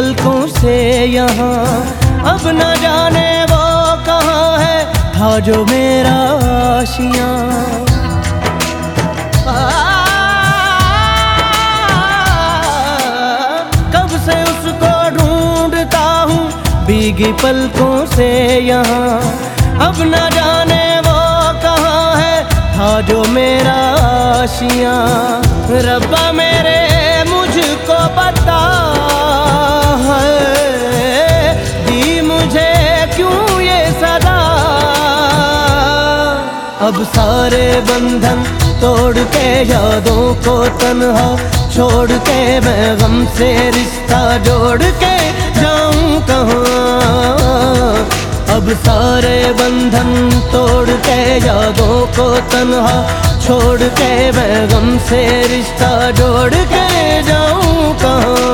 पलकों से यहाँ। अब न जाने वो कहाँ है, था जो मेरा आशियाँ। कब से उसको ढूंढता हूँ, भीगी पलकों से यहाँ। अब न जाने वो कहाँ है, था जो मेरा आशियाँ। रब्बा मेरे अब सारे बंधन तोड़ के यादों को तन्हा छोड़ के मैं गम से रिश्ता जोड़ के जाऊँ कहाँ? अब सारे बंधन तोड़ के यादों को तन्हा छोड़ के मैं गम से रिश्ता जोड़ के जाऊँ कहाँ?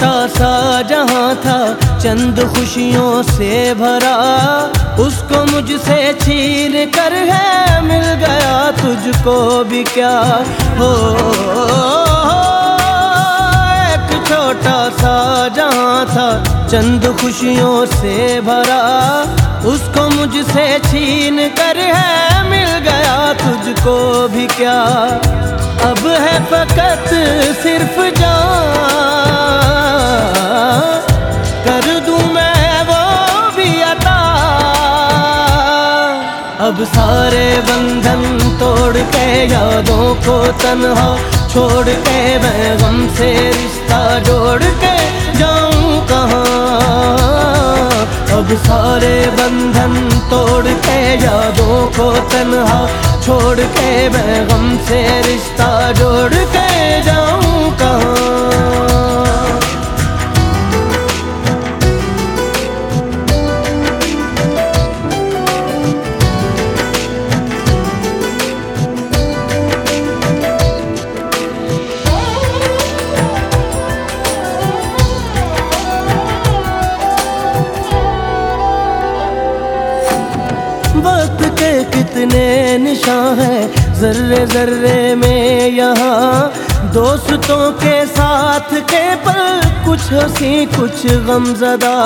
छोटा सा जहाँ था, चंद खुशियों से भरा। उसको मुझसे छीन कर है, मिल गया तुझको भी क्या? हो, एक छोटा सा जहाँ था, चंद खुशियों से भरा। उसको मुझसे छीन कर है, मिल गया तुझको भी क्या? अब है फकत सिर्फ़ जान। अब सारे बंधन तोड़ के, यादों को तन्हा छोड़ के, मैं गम से रिश्ता जोड़ के जाऊँ कहाँ? अब सारे बंधन तोड़ के, यादों को तन्हा छोड़ के, मैं गम से रिश्ता जोड़ के जाऊँ के कितने निशान हैं। जर्रे जर्रे में यहाँ दोस्तों के साथ के पल कुछ हँसी, कुछ गमजदा।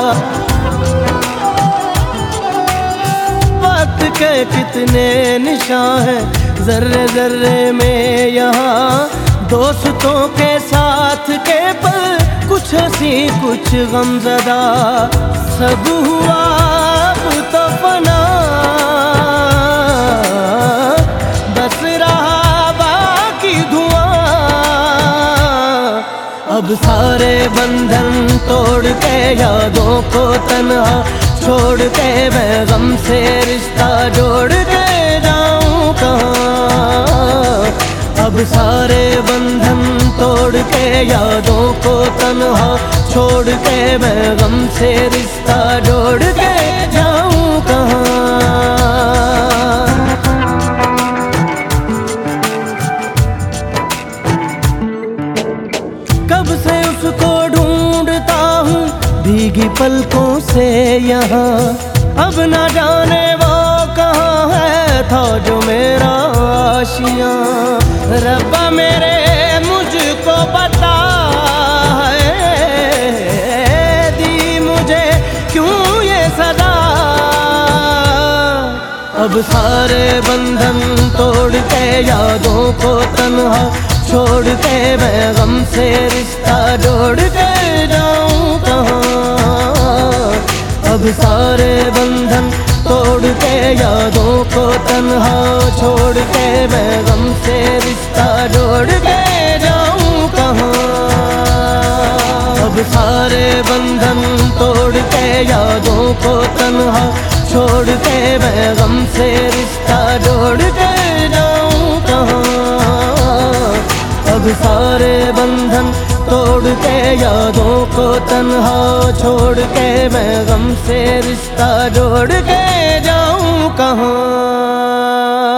वक्त के कितने निशान हैं। जर्रे जर्रे में यहाँ दोस्तों के साथ के पल कुछ हँसी, कुछ गमजदा। सब हुआ सारे बंधन तोड़ के, यादों को तनहा छोड़ के, मैं गम से रिश्ता जोड़ के जाऊँ कहाँ? अब सारे बंधन तोड़ के, यादों को तनहा छोड़ के, मैं गम से रिश्ता जोड़ के भीगी पलकों से यहाँ। अब न जाने वो कहाँ है, था जो मेरा आशियाँ। रब्बा मेरे, मुझको बता है। दी मुझे, क्यों ये सदा? अब सारे बंधन तोड़ के यादों को तन्हा छोड़ के मैं गम से रिश्ता जोड़ के जाऊँ कहाँ? अब सारे बंधन तोड़ के यादों को तन्हा छोड़ के मैं गम से रिश्ता जोड़ के जाऊँ कहाँ? अब सारे बंधन तोड़ के यादों को तन्हा छोड़ के मैं गम से रिश्ता जोड़ के अब सारे बंधन तोड़ के, यादों को तन्हा छोड़ के, मैं गम से रिश्ता जोड़ के जाऊँ कहाँ?